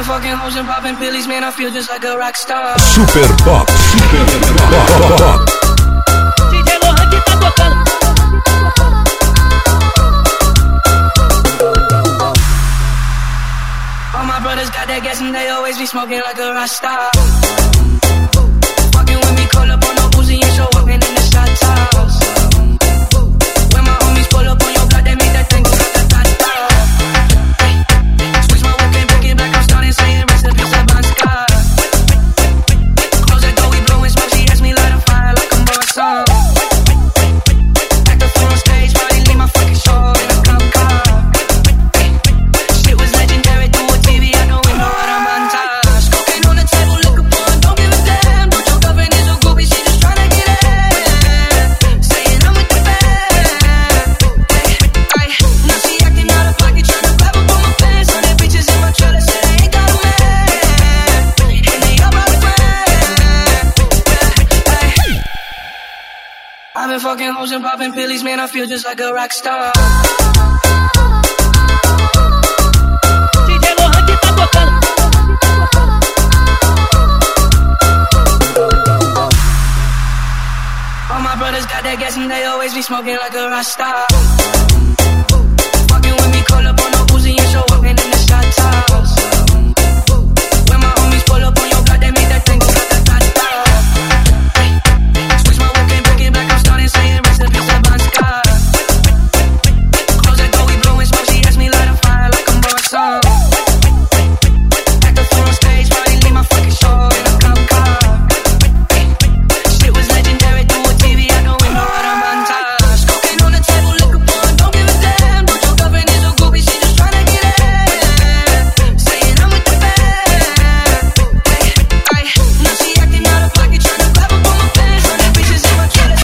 been fucking hoes and popping pillies, man, I feel just like a rock star. Super Pop, Super Pop. DJ Lohan. All my brothers got that gas and they always be smoking like a rock star. I've been fucking holes and popping pills, man. I feel just like a rock star. All my brothers got that gas and they always be smoking like a rock star.